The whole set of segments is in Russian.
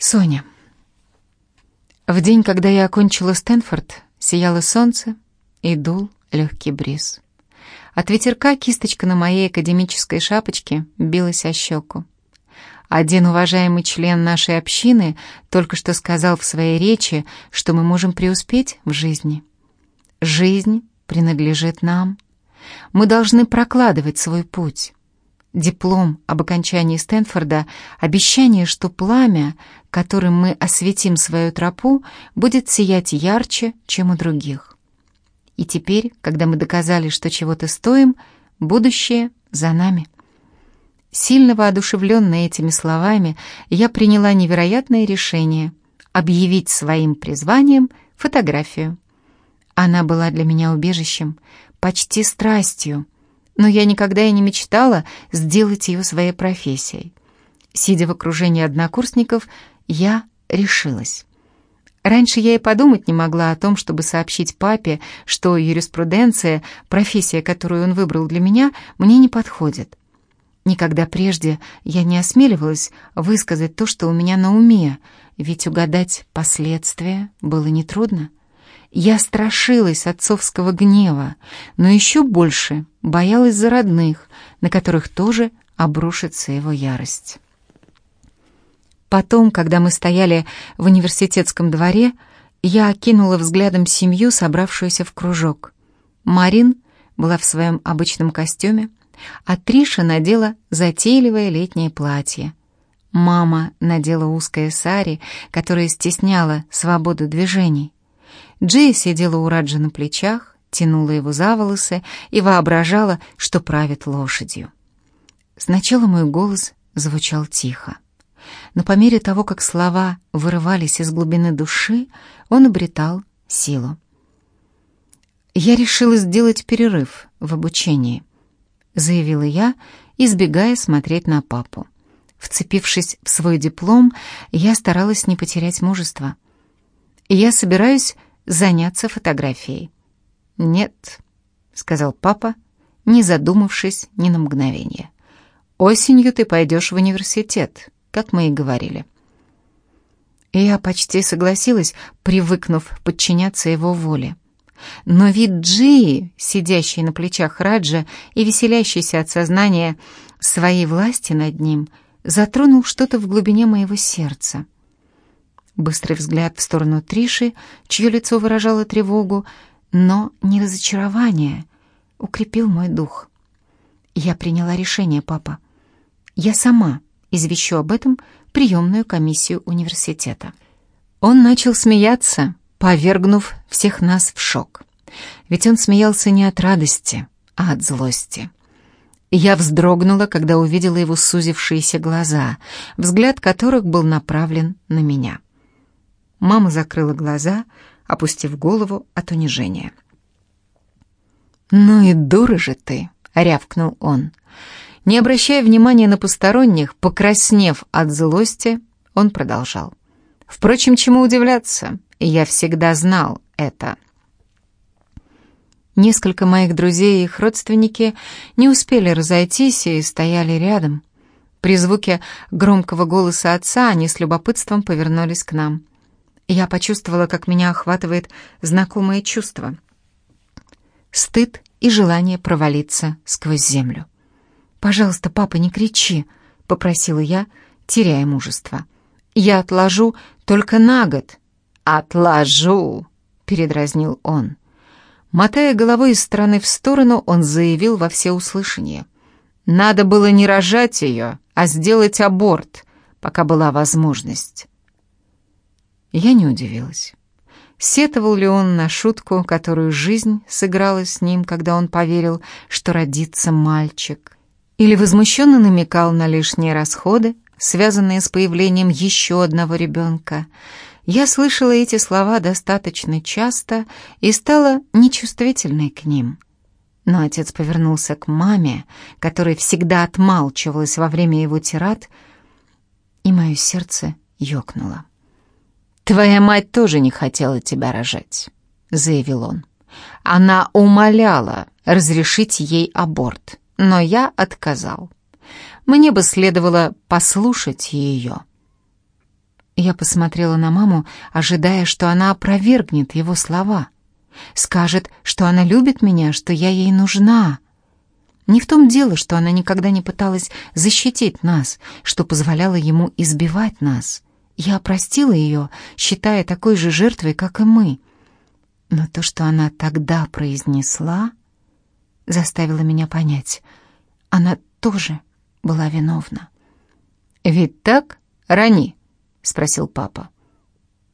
Соня. В день, когда я окончила Стэнфорд, сияло солнце и дул легкий бриз. От ветерка кисточка на моей академической шапочке билась о щеку. Один уважаемый член нашей общины только что сказал в своей речи, что мы можем преуспеть в жизни. Жизнь принадлежит нам. Мы должны прокладывать свой путь диплом об окончании Стэнфорда, обещание, что пламя, которым мы осветим свою тропу, будет сиять ярче, чем у других. И теперь, когда мы доказали, что чего-то стоим, будущее за нами. Сильно воодушевленная этими словами, я приняла невероятное решение объявить своим призванием фотографию. Она была для меня убежищем, почти страстью, но я никогда и не мечтала сделать ее своей профессией. Сидя в окружении однокурсников, я решилась. Раньше я и подумать не могла о том, чтобы сообщить папе, что юриспруденция, профессия, которую он выбрал для меня, мне не подходит. Никогда прежде я не осмеливалась высказать то, что у меня на уме, ведь угадать последствия было нетрудно. Я страшилась отцовского гнева, но еще больше боялась за родных, на которых тоже обрушится его ярость. Потом, когда мы стояли в университетском дворе, я окинула взглядом семью, собравшуюся в кружок. Марин была в своем обычном костюме, а Триша надела затейливое летнее платье. Мама надела узкое сари, которое стесняло свободу движений. Джей сидела у Раджа на плечах, тянула его за волосы и воображала, что правит лошадью. Сначала мой голос звучал тихо, но по мере того, как слова вырывались из глубины души, он обретал силу. «Я решила сделать перерыв в обучении», — заявила я, избегая смотреть на папу. Вцепившись в свой диплом, я старалась не потерять мужество. «Я собираюсь заняться фотографией. «Нет», — сказал папа, не задумавшись ни на мгновение. «Осенью ты пойдешь в университет, как мы и говорили». я почти согласилась, привыкнув подчиняться его воле. Но вид Джии, сидящей на плечах Раджа и веселящейся от сознания своей власти над ним, затронул что-то в глубине моего сердца. Быстрый взгляд в сторону Триши, чье лицо выражало тревогу, но не разочарование, укрепил мой дух. Я приняла решение, папа. Я сама извещу об этом приемную комиссию университета. Он начал смеяться, повергнув всех нас в шок. Ведь он смеялся не от радости, а от злости. Я вздрогнула, когда увидела его сузившиеся глаза, взгляд которых был направлен на меня. Мама закрыла глаза, опустив голову от унижения. «Ну и дура же ты!» — рявкнул он. Не обращая внимания на посторонних, покраснев от злости, он продолжал. «Впрочем, чему удивляться? Я всегда знал это». Несколько моих друзей и их родственники не успели разойтись и стояли рядом. При звуке громкого голоса отца они с любопытством повернулись к нам. Я почувствовала, как меня охватывает знакомое чувство. Стыд и желание провалиться сквозь землю. «Пожалуйста, папа, не кричи», — попросила я, теряя мужество. «Я отложу только на год». «Отложу», — передразнил он. Мотая головой из стороны в сторону, он заявил во всеуслышание. «Надо было не рожать ее, а сделать аборт, пока была возможность». Я не удивилась. Сетовал ли он на шутку, которую жизнь сыграла с ним, когда он поверил, что родится мальчик? Или возмущенно намекал на лишние расходы, связанные с появлением еще одного ребенка? Я слышала эти слова достаточно часто и стала нечувствительной к ним. Но отец повернулся к маме, которая всегда отмалчивалась во время его тират, и мое сердце ёкнуло. «Твоя мать тоже не хотела тебя рожать», — заявил он. «Она умоляла разрешить ей аборт, но я отказал. Мне бы следовало послушать ее». Я посмотрела на маму, ожидая, что она опровергнет его слова. Скажет, что она любит меня, что я ей нужна. Не в том дело, что она никогда не пыталась защитить нас, что позволяло ему избивать нас. Я простила ее, считая такой же жертвой, как и мы. Но то, что она тогда произнесла, заставило меня понять. Она тоже была виновна. «Ведь так, Рани?» — спросил папа.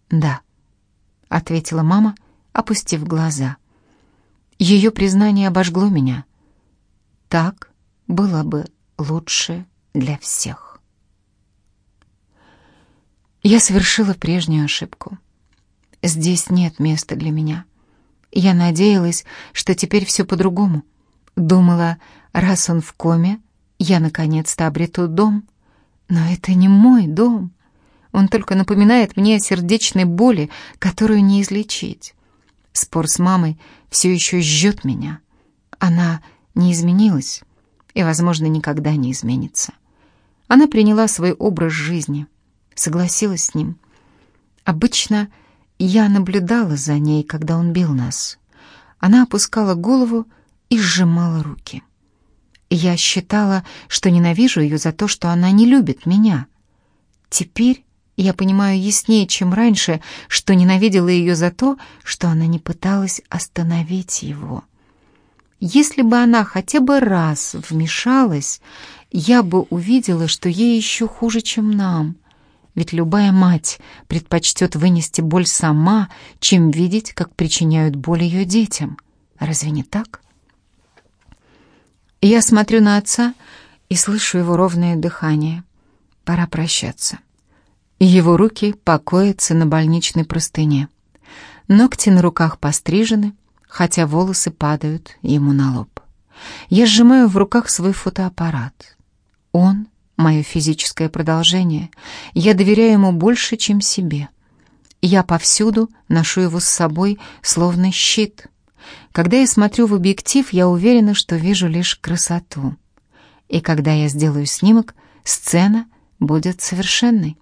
«Да», — ответила мама, опустив глаза. Ее признание обожгло меня. Так было бы лучше для всех. Я совершила прежнюю ошибку. Здесь нет места для меня. Я надеялась, что теперь все по-другому. Думала, раз он в коме, я наконец-то обрету дом. Но это не мой дом. Он только напоминает мне о сердечной боли, которую не излечить. Спор с мамой все еще жжет меня. Она не изменилась и, возможно, никогда не изменится. Она приняла свой образ жизни — согласилась с ним. Обычно я наблюдала за ней, когда он бил нас. Она опускала голову и сжимала руки. Я считала, что ненавижу ее за то, что она не любит меня. Теперь я понимаю яснее, чем раньше, что ненавидела ее за то, что она не пыталась остановить его. Если бы она хотя бы раз вмешалась, я бы увидела, что ей еще хуже, чем нам. Ведь любая мать предпочтет вынести боль сама, чем видеть, как причиняют боль ее детям. Разве не так? Я смотрю на отца и слышу его ровное дыхание. Пора прощаться. Его руки покоятся на больничной простыне. Ногти на руках пострижены, хотя волосы падают ему на лоб. Я сжимаю в руках свой фотоаппарат. Он мое физическое продолжение. Я доверяю ему больше, чем себе. Я повсюду ношу его с собой, словно щит. Когда я смотрю в объектив, я уверена, что вижу лишь красоту. И когда я сделаю снимок, сцена будет совершенной.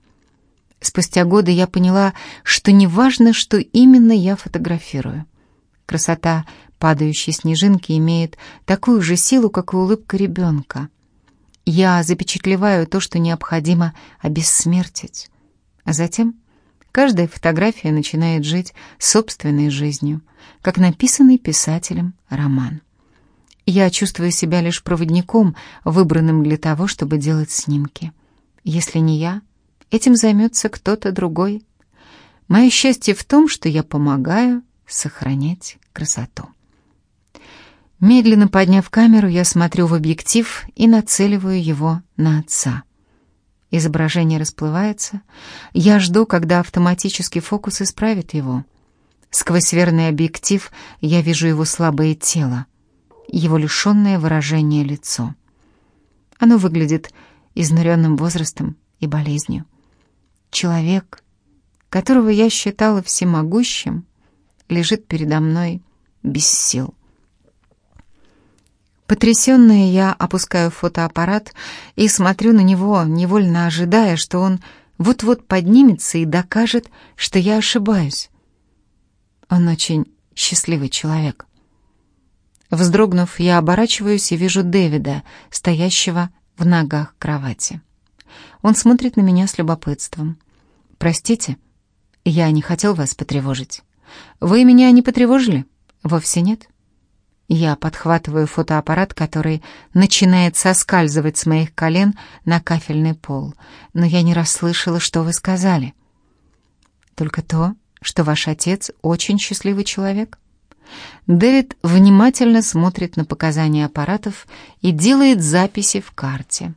Спустя годы я поняла, что неважно, что именно я фотографирую. Красота падающей снежинки имеет такую же силу, как и улыбка ребенка — я запечатлеваю то, что необходимо обессмертить. А затем каждая фотография начинает жить собственной жизнью, как написанный писателем роман. Я чувствую себя лишь проводником, выбранным для того, чтобы делать снимки. Если не я, этим займется кто-то другой. Мое счастье в том, что я помогаю сохранять красоту. Медленно подняв камеру, я смотрю в объектив и нацеливаю его на отца. Изображение расплывается. Я жду, когда автоматический фокус исправит его. Сквозь верный объектив я вижу его слабое тело, его лишенное выражение лицо. Оно выглядит изнуренным возрастом и болезнью. Человек, которого я считала всемогущим, лежит передо мной без сил. Потрясенная я опускаю фотоаппарат и смотрю на него, невольно ожидая, что он вот-вот поднимется и докажет, что я ошибаюсь. Он очень счастливый человек. Вздрогнув, я оборачиваюсь и вижу Дэвида, стоящего в ногах кровати. Он смотрит на меня с любопытством. «Простите, я не хотел вас потревожить. Вы меня не потревожили? Вовсе нет?» Я подхватываю фотоаппарат, который начинает соскальзывать с моих колен на кафельный пол. Но я не расслышала, что вы сказали. Только то, что ваш отец очень счастливый человек. Дэвид внимательно смотрит на показания аппаратов и делает записи в карте.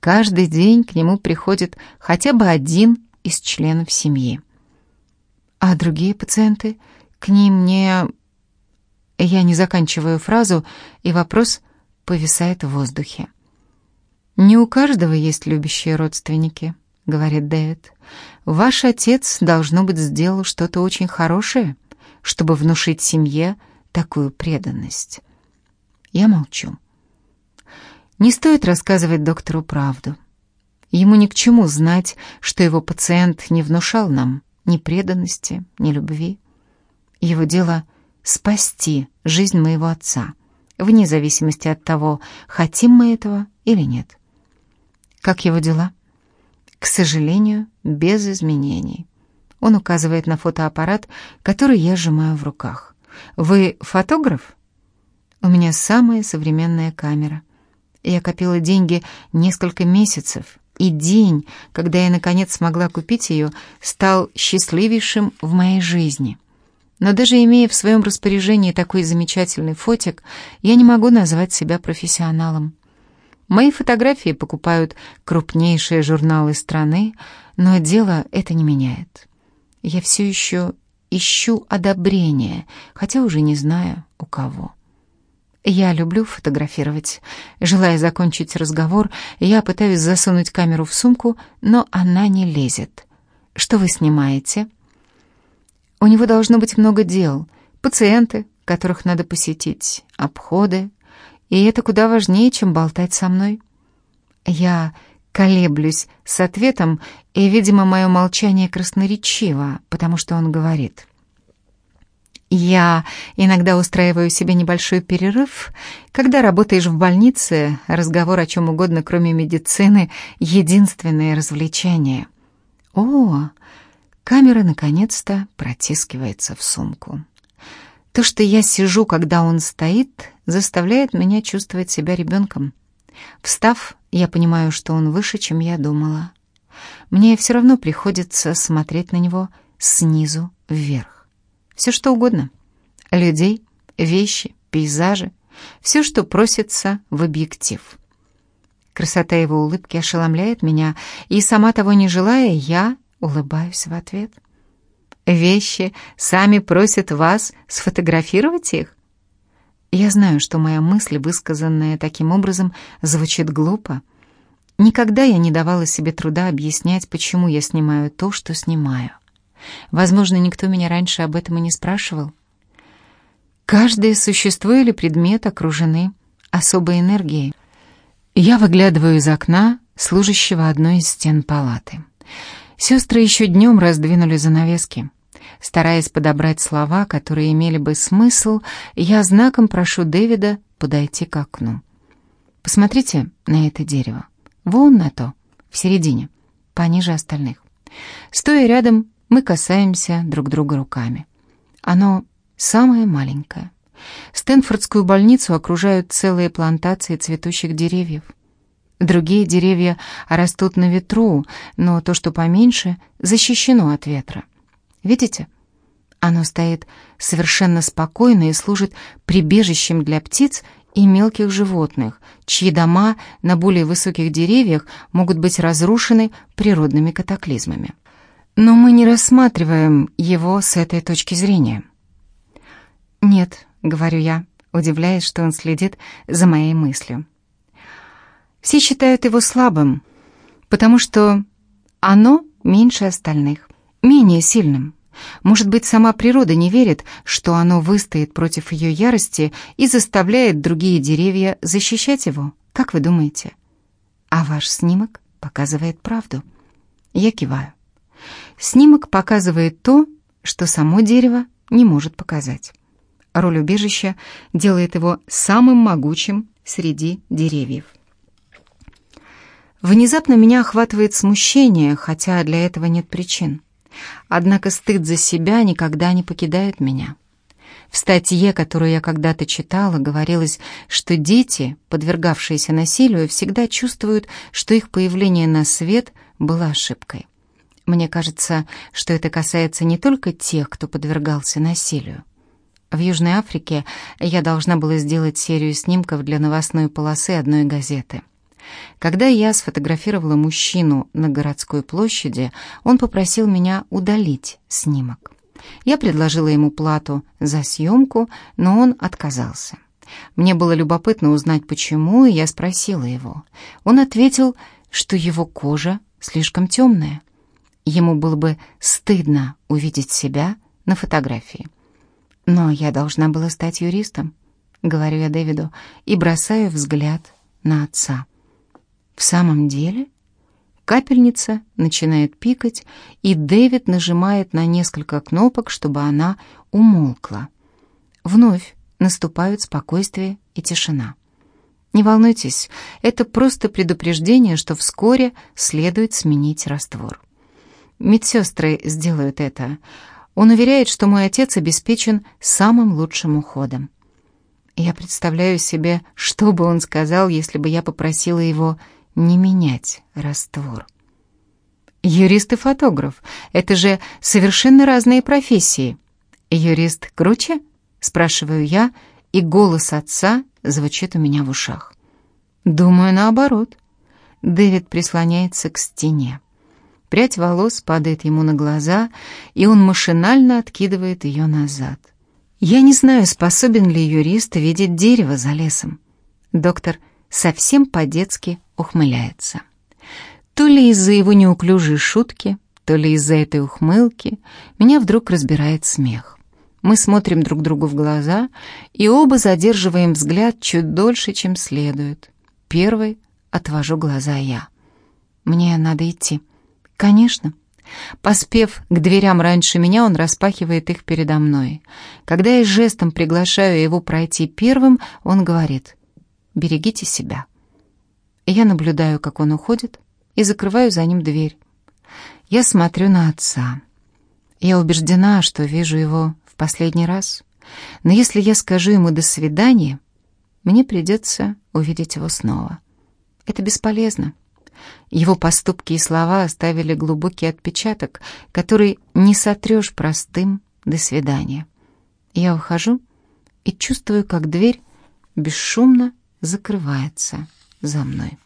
Каждый день к нему приходит хотя бы один из членов семьи. А другие пациенты к ним не я не заканчиваю фразу, и вопрос повисает в воздухе. «Не у каждого есть любящие родственники», — говорит Дэвид. «Ваш отец, должно быть, сделал что-то очень хорошее, чтобы внушить семье такую преданность». Я молчу. Не стоит рассказывать доктору правду. Ему ни к чему знать, что его пациент не внушал нам ни преданности, ни любви. Его дело — спасти жизнь моего отца, вне зависимости от того, хотим мы этого или нет. Как его дела? К сожалению, без изменений. Он указывает на фотоаппарат, который я сжимаю в руках. «Вы фотограф?» «У меня самая современная камера. Я копила деньги несколько месяцев, и день, когда я наконец смогла купить ее, стал счастливейшим в моей жизни. Но даже имея в своем распоряжении такой замечательный фотик, я не могу назвать себя профессионалом. Мои фотографии покупают крупнейшие журналы страны, но дело это не меняет. Я все еще ищу одобрения, хотя уже не знаю, у кого. Я люблю фотографировать. Желая закончить разговор, я пытаюсь засунуть камеру в сумку, но она не лезет. Что вы снимаете? У него должно быть много дел. Пациенты, которых надо посетить, обходы. И это куда важнее, чем болтать со мной. Я колеблюсь с ответом, и, видимо, мое молчание красноречиво, потому что он говорит. Я иногда устраиваю себе небольшой перерыв. Когда работаешь в больнице, разговор о чем угодно, кроме медицины, единственное развлечение. О, камера наконец-то протискивается в сумку. То, что я сижу, когда он стоит, заставляет меня чувствовать себя ребенком. Встав, я понимаю, что он выше, чем я думала. Мне все равно приходится смотреть на него снизу вверх. Все что угодно. Людей, вещи, пейзажи. Все, что просится в объектив. Красота его улыбки ошеломляет меня, и, сама того не желая, я улыбаюсь в ответ. Вещи сами просят вас сфотографировать их? Я знаю, что моя мысль, высказанная таким образом, звучит глупо. Никогда я не давала себе труда объяснять, почему я снимаю то, что снимаю. Возможно, никто меня раньше об этом и не спрашивал. Каждое существо или предмет окружены особой энергией. Я выглядываю из окна, служащего одной из стен палаты. Сестры еще днем раздвинули занавески. Стараясь подобрать слова, которые имели бы смысл, я знаком прошу Дэвида подойти к окну. Посмотрите на это дерево. Вон на то, в середине, пониже остальных. Стоя рядом, мы касаемся друг друга руками. Оно самое маленькое. Стэнфордскую больницу окружают целые плантации цветущих деревьев. Другие деревья растут на ветру, но то, что поменьше, защищено от ветра. Видите? Оно стоит совершенно спокойно и служит прибежищем для птиц и мелких животных, чьи дома на более высоких деревьях могут быть разрушены природными катаклизмами. Но мы не рассматриваем его с этой точки зрения. «Нет», — говорю я, удивляясь, что он следит за моей мыслью. Все считают его слабым, потому что оно меньше остальных менее сильным. Может быть, сама природа не верит, что оно выстоит против ее ярости и заставляет другие деревья защищать его? Как вы думаете? А ваш снимок показывает правду. Я киваю. Снимок показывает то, что само дерево не может показать. Роль убежища делает его самым могучим среди деревьев. Внезапно меня охватывает смущение, хотя для этого нет причин. Однако стыд за себя никогда не покидает меня. В статье, которую я когда-то читала, говорилось, что дети, подвергавшиеся насилию, всегда чувствуют, что их появление на свет было ошибкой. Мне кажется, что это касается не только тех, кто подвергался насилию. В Южной Африке я должна была сделать серию снимков для новостной полосы одной газеты — когда я сфотографировала мужчину на городской площади, он попросил меня удалить снимок. Я предложила ему плату за съемку, но он отказался. Мне было любопытно узнать, почему, и я спросила его. Он ответил, что его кожа слишком темная. Ему было бы стыдно увидеть себя на фотографии. Но я должна была стать юристом, говорю я Дэвиду, и бросаю взгляд на отца. В самом деле? Капельница начинает пикать, и Дэвид нажимает на несколько кнопок, чтобы она умолкла. Вновь наступают спокойствие и тишина. Не волнуйтесь, это просто предупреждение, что вскоре следует сменить раствор. Медсестры сделают это. Он уверяет, что мой отец обеспечен самым лучшим уходом. Я представляю себе, что бы он сказал, если бы я попросила его не менять раствор. Юрист и фотограф — это же совершенно разные профессии. Юрист круче? Спрашиваю я, и голос отца звучит у меня в ушах. Думаю, наоборот. Дэвид прислоняется к стене. Прядь волос падает ему на глаза, и он машинально откидывает ее назад. Я не знаю, способен ли юрист видеть дерево за лесом. Доктор совсем по-детски ухмыляется. То ли из-за его неуклюжей шутки, то ли из-за этой ухмылки меня вдруг разбирает смех. Мы смотрим друг другу в глаза и оба задерживаем взгляд чуть дольше, чем следует. Первый отвожу глаза я. Мне надо идти. Конечно. Поспев к дверям раньше меня, он распахивает их передо мной. Когда я жестом приглашаю его пройти первым, он говорит «Берегите себя». Я наблюдаю, как он уходит, и закрываю за ним дверь. Я смотрю на отца. Я убеждена, что вижу его в последний раз. Но если я скажу ему «до свидания», мне придется увидеть его снова. Это бесполезно. Его поступки и слова оставили глубокий отпечаток, который не сотрешь простым «до свидания». Я ухожу и чувствую, как дверь бесшумно закрывается за мной.